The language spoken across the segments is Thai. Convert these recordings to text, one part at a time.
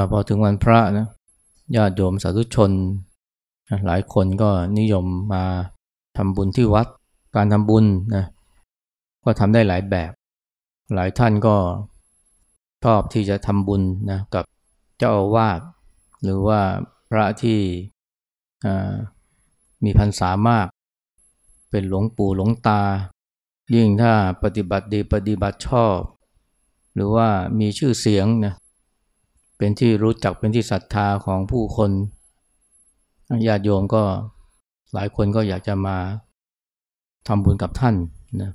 อพอถึงวันพระนะญาติโยมสาธุชน หลายคนก็นิยมมาทำบุญที่วัด การทำบุญนะก็ทำได้หลายแบบ หลายท่านก็ชอบที่จะทำบุญนะกับเจ้าอาวาสหรือว่าพระที่มีพรรษามาก เป็นหลวงปู่หลวงตา ยิ่งถ้าปฏิบัติดีปฏิบัติชอบ หรือว่ามีชื่อเสียงนะ เป็นที่รู้จักเป็นที่ศรัทธาของผู้คนญาติโยมก็หลายคนก็อยากจะมาทำบุญกับท่านนะ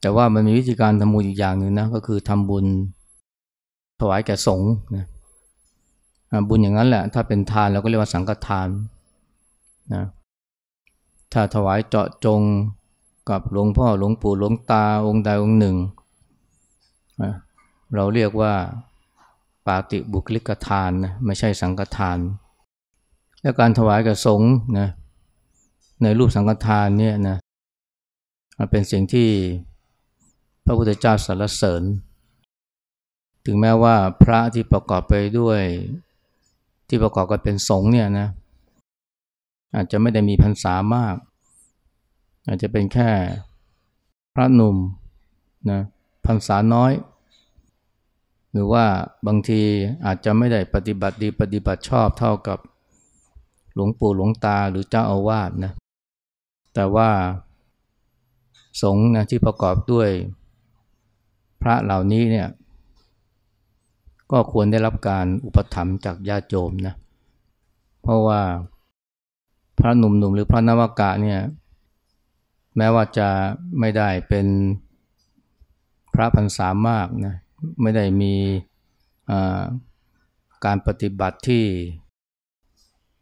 แต่ว่ามันมีวิธีการทำบุญอีกอย่างหนึ่งนะก็คือทำบุญถวายแก่สงฆ์นะบุญอย่างนั้นแหละ ถ้าเป็นทานเราก็เรียกว่าสังฆทานนะถ้าถวายเจาะจงกับหลวงพ่อหลวงปู่หลวงตาองค์ใดองค์หนึ่ง เราเรียกว่า ปาติบุคลิกทานนะไม่ใช่สังฆทาน และการถวายกับสงฆ์นะในรูปสังฆทานเนี่ยนะมันเป็นสิ่งที่พระพุทธเจ้าสรรเสริญ ถึงแม้ว่าพระที่ประกอบไปด้วยที่ประกอบกันเป็นสงฆ์เนี่ยนะอาจจะไม่ได้มีพรรษามาก อาจจะเป็นแค่พระหนุ่มนะพรรษาน้อย หรือว่าบางทีอาจจะไม่ได้ปฏิบัติดีปฏิบัติชอบเท่ากับหลวงปู่หลวงตาหรือเจ้าอาวาสนะแต่ว่าสงฆ์นะที่ประกอบด้วยพระเหล่านี้เนี่ยก็ควรได้รับการอุปถัมภ์จากญาติโยมนะเพราะว่าพระหนุ่มๆหรือพระนวากะเนี่ยแม้ว่าจะไม่ได้เป็นพระพรรษามากนะ ไม่ได้มีการปฏิบัติที่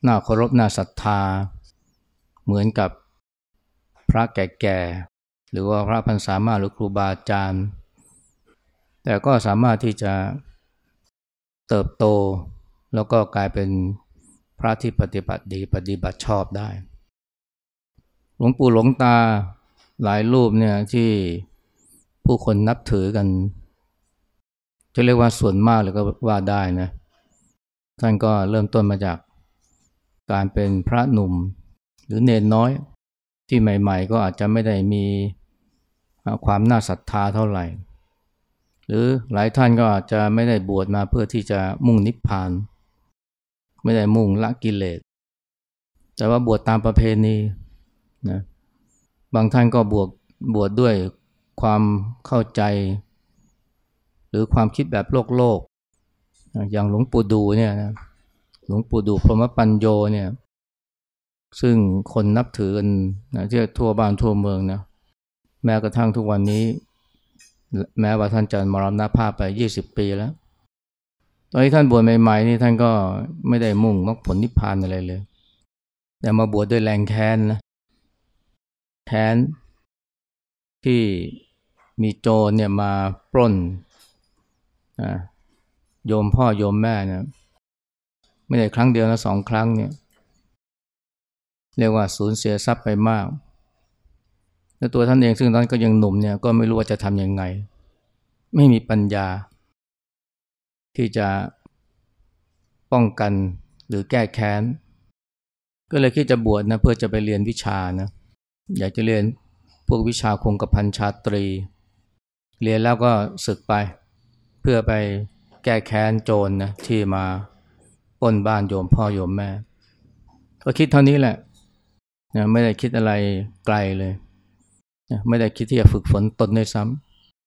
น่าเคารพน่าศรัทธา เหมือนกับพระแก่ๆหรือว่าพระพรรษามากหรือครูบาอาจารย์ แต่ก็สามารถที่จะเติบโต แล้วก็กลายเป็นพระที่ปฏิบัติดีปฏิบัติชอบได้ หลวงปู่หลวงตาหลายรูปเนี่ยที่ผู้คนนับถือกัน จะเรียกว่าส่วนมากเลยก็ว่าได้นะท่านก็เริ่มต้นมาจากการเป็นพระหนุ่ม หรือเนนน้อยที่ใหม่ ๆ ก็อาจจะไม่ได้มีความน่าศรัทธาเท่าไหร่ หรือหลายท่านก็อาจจะไม่ได้บวชมาเพื่อที่จะมุ่งนิพพาน ไม่ได้มุ่งละกิเลส แต่ว่าบวชตามประเพณีนะบางท่านก็บวชบวชดด้วยความเข้าใจ รือความคิดแบบโลกโลก อย่างหลวงปู่ดูเนี่ยนะหลวงปู่ดูพรหมปัญโยเนี่ยซึ่งคนนับถือกันนะที่ทั่วบ้านทั่วเมืองนะแม้กระทั่งทุกวันนี้ แม้ว่าท่านจะมรณภาพไปยี่สิบปีแล้ว ตอนที่ท่านบวชใหม่ๆนี่ท่านก็ไม่ได้มุ่งมรรคผลนิพพานอะไรเลย แต่มาบวชดด้วยแรงแค้นนะแค้นที่มีโจรเนี่ยมาปล้น โยมพ่อโยมแม่เนี่ยไม่ได้ครั้งเดียวนะสองครั้งเนี่ย เรียกว่าสูญเสียทรัพย์ไปมาก แล้วตัวท่านเองซึ่งตอนนั้นก็ยังหนุ่มเนี่ยก็ไม่รู้ว่าจะทำยังไง ไม่มีปัญญา ที่จะป้องกันหรือแก้แค้น ก็เลยคิดจะบวชนะเพื่อจะไปเรียนวิชานะอยากจะเรียนพวกวิชาคงกระพันชาตรี เรียนแล้วก็ศึกไป พื่อไปแก้แค้นโจรนะที่มาปล้นบ้านโยมพ่อโยมแม่ ก็คิดเท่านี้แหละนะไม่ได้คิดอะไรไกลเลยไม่ได้คิดที่จะฝึกฝนตนด้วยซ้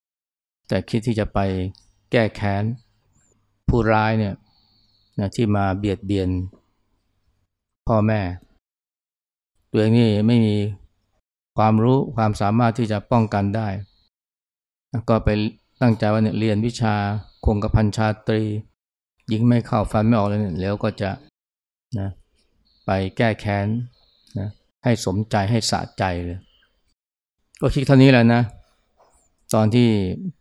ำแต่คิดที่จะไปแก้แค้นผู้ร้ายเนี่ยนะที่มาเบียดเบียนพ่อแม่ ตัวเองนี่ไม่มีความรู้ความสามารถที่จะป้องกันได้ ก็ไป ตั้งใจว่าเนี่ยเรียนวิชาคงกระพันชาตรี ยิงไม่เข้าฟันไม่ออกเลยเนี่ยแล้วก็จะนะไปแก้แค้นนะให้สมใจให้สะใจเลย ก็คิดเท่านี้แหละนะ ตอนที่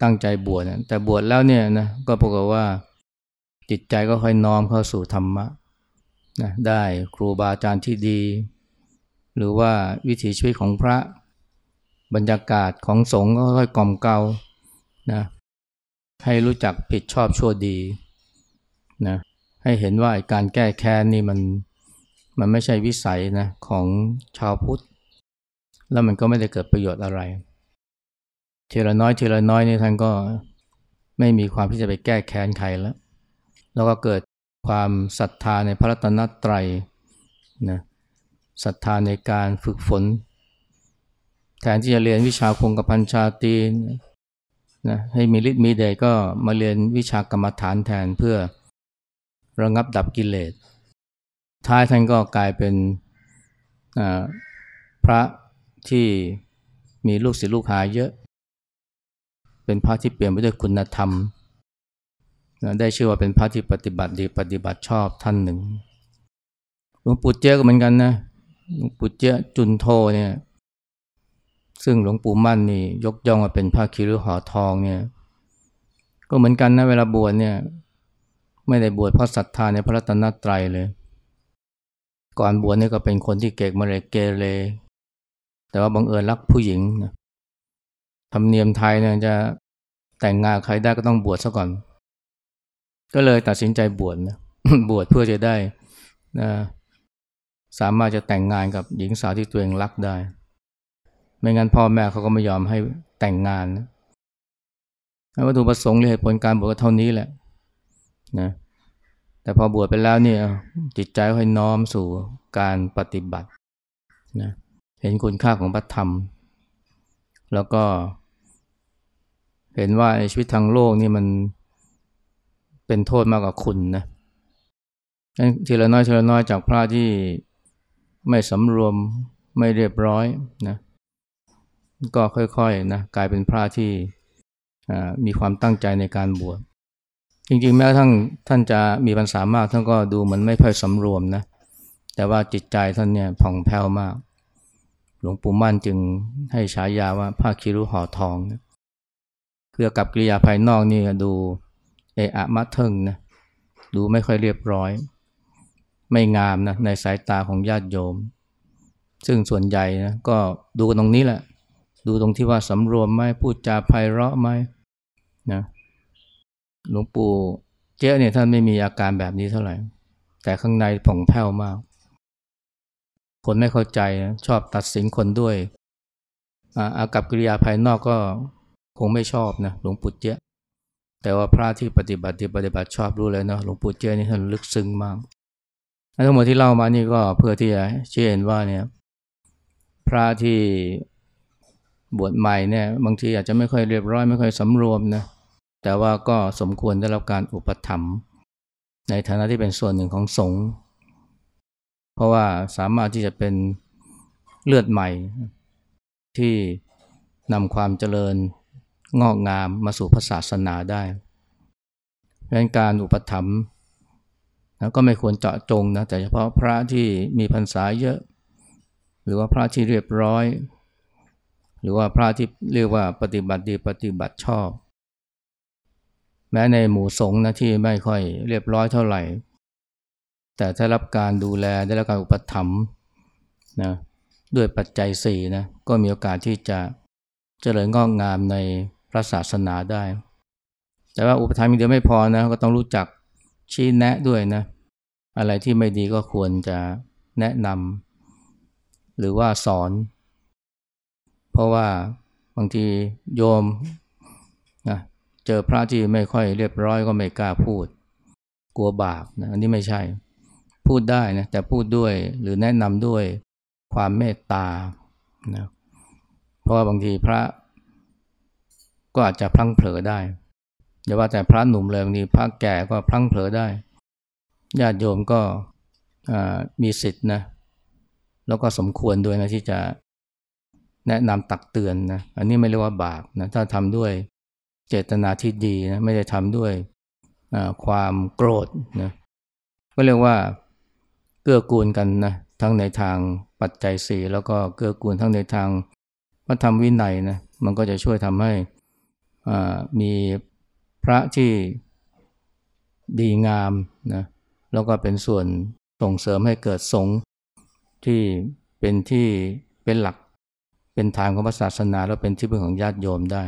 ตั้งใจบวชนะแต่บวชแล้วเนี่ยนะก็ปรากฏว่าจิตใจก็ค่อยน้อมเข้าสู่ธรรมะนะได้ครูบาอาจารย์ที่ดี หรือว่าวิถีชีวิตของพระบรรยากาศของสงฆ์ก็ค่อยกล่อมเกลา นะให้รู้จักผิดชอบชั่วดีนะให้เห็นว่าการแก้แค้นนี่มันมันไม่ใช่วิสัยนะของชาวพุทธ แล้วมันก็ไม่ได้เกิดประโยชน์อะไรทีละน้อยทีละน้อยนี่ท่านก็ไม่มีความที่จะไปแก้แค้นใครแล้ว แล้วก็เกิดความศรัทธาในพระรัตนตรัยนะศรัทธาในการฝึกฝน แทนที่จะเรียนวิชาคงกับพันชาตี นะให้มีฤทธิ์มีเดชก็มาเรียนวิชากรรมฐานแทนเพื่อระงับดับกิเลส ท้ายท่านก็กลายเป็นพระที่มีลูกศิษย์ลูกหาเยอะ เป็นพระที่เปลี่ยนไปด้วยคุณธรรม ได้ชื่อว่าเป็นพระที่ปฏิบัติดีปฏิบัติชอบท่านหนึ่ง หลวงปู่เจ้าก็เหมือนกันนะ หลวงปู่เจ้าจุนโทเนี่ย ซึ่งหลวงปู่มั่นนี่ยกย่องว่าเป็นพระคิรุหอทองเนี่ยก็เหมือนกันนะเวลาบวชเนี่ย ไม่ได้บวชเพราะศรัทธาในพระรัตนตรัยเลย ก่อนบวชนี่ก็เป็นคนที่เกกมเรเกเรแต่ว่าบังเอิญรักผู้หญิงนะธรรมเนียมไทยเนี่ยจะแต่งงานใครได้ก็ต้องบวชซะก่อน ก็เลยตัดสินใจบวชนะบวชเพื่อจะได้นะสามารถจะแต่งงานกับหญิงสาวที่ตัวเองรักได้ ไม่งั้นพ่อแม่เขาก็ไม่ยอมให้แต่งงานนะวัตถุประสงค์หรือเหตุผลการบวชเท่านี้แหละนะแต่พอบวชไปแล้วเนี่ยจิตใจค่อยน้อมสู่การปฏิบัตินะเห็นคุณค่าของพระธรรม แล้วก็ เห็นว่าชีวิตทางโลกนี่มันเป็นโทษมากกว่าคุณนะทีละน้อยทีละน้อยจากพระที่ไม่สำรวมไม่เรียบร้อยนะ ก็ค่อยๆนะกลายเป็นพระที่มีความตั้งใจในการบวชจริงๆ แม้ทั้งท่านจะมีพรรษามากท่านก็ดูเหมือนไม่ค่อยสำรวมนะแต่ว่าจิตใจท่านเนี่ยผ่องแผ้วมาก หลวงปู่มั่นจึงให้ฉายาว่าพระคิรุห่อทองนะเพื่อกับกิริยาภายนอกนี่ดูเอะอะมะเทิงนะดูไม่ค่อยเรียบร้อย ไม่งามนะในสายตาของญาติโยม ซึ่งส่วนใหญ่นะก็ดูตรงนี้แหละ ดูตรงที่ว่าสำรวมไหมพูดจาไพเราะไหมนะหลวงปู่เจ้าเนี่ยท่านไม่มีอาการแบบนี้เท่าไหร่ แต่ข้างในผ่องแผ้วมาก คนไม่เข้าใจนะชอบตัดสินคนด้วยอากับกิริยาภายนอกก็คงไม่ชอบนะหลวงปู่เจ้าแต่ว่าพระที่ปฏิบัติปฏิบัติชอบรู้เลยเนาะหลวงปู่เจ้านี่ท่านลึกซึ้งมากทั้งหมดที่เล่ามานี่ก็เพื่อที่จะเชื่อเห็นว่าเนี่ยพระที่ บวชใหม่เนี่ยบางทีอาจจะไม่ค่อยเรียบร้อยไม่ค่อยสำรวมนะแต่ว่าก็สมควรได้รับการอุปถัมภ์ในฐานะที่เป็นส่วนหนึ่งของสงฆ์เพราะว่าสามารถที่จะเป็นเลือดใหม่ ที่นำความเจริญงอกงามมาสู่พระศาสนาได้ดังนั้นการอุปถัมภ์นะก็ไม่ควรเจาะจงนะแต่เฉพาะพระที่มีพรรษาเยอะ หรือว่าพระที่เรียบร้อย หรือว่าพระที่เรียกว่าปฏิบัติดีปฏิบัติชอบ แม้ในหมู่สงฆ์นะที่ไม่ค่อยเรียบร้อยเท่าไหร่ แต่ถ้ารับการดูแลได้รับการอุปถัมภ์นะด้วยปัจจัยสี่นะก็มีโอกาสที่จะเจริญงอกงามในพระศาสนาได้ แต่ว่าอุปทานมีเดียวไม่พอนะก็ต้องรู้จักชี้แนะด้วยนะ อะไรที่ไม่ดีก็ควรจะแนะนำหรือว่าสอน ราะว่าบางทีโยมนะเจอพระที่ไม่ค่อยเรียบร้อยก็ไม่กล้าพูด กลัวบาปนะอันนี้ไม่ใช่ พูดได้นะแต่พูดด้วยหรือแนะนำด้วยความเมตตานะเพราะว่าบางทีพระก็อาจจะพลั้งเผลอได้อย่าว่าแต่พระหนุ่มเลยบางทีพระแก่ก็พลั้งเผลอได้ญาติโยมก็มีสิทธินะแล้วก็สมควรด้วยนะที่จะ แนะนำตักเตือนนะอันนี้ไม่เรียกว่าบาปนะถ้าทำด้วยเจตนาที่ดีนะไม่ได้ทำด้วยความโกรธนะก็เรียกว่าเกื้อกูลกันนะทั้งในทางปัจจัยสี่แล้วก็เกื้อกูลทั้งในทางพระธรรมวินัยนะมันก็จะช่วยทำให้มีพระที่ดีงามนะแล้วก็เป็นส่วนส่งเสริมให้เกิดสงฆ์ที่เป็นที่เป็นหลัก เป็นทางของศาสนาแล้วเป็นที่พึ่งของญาติโยมได้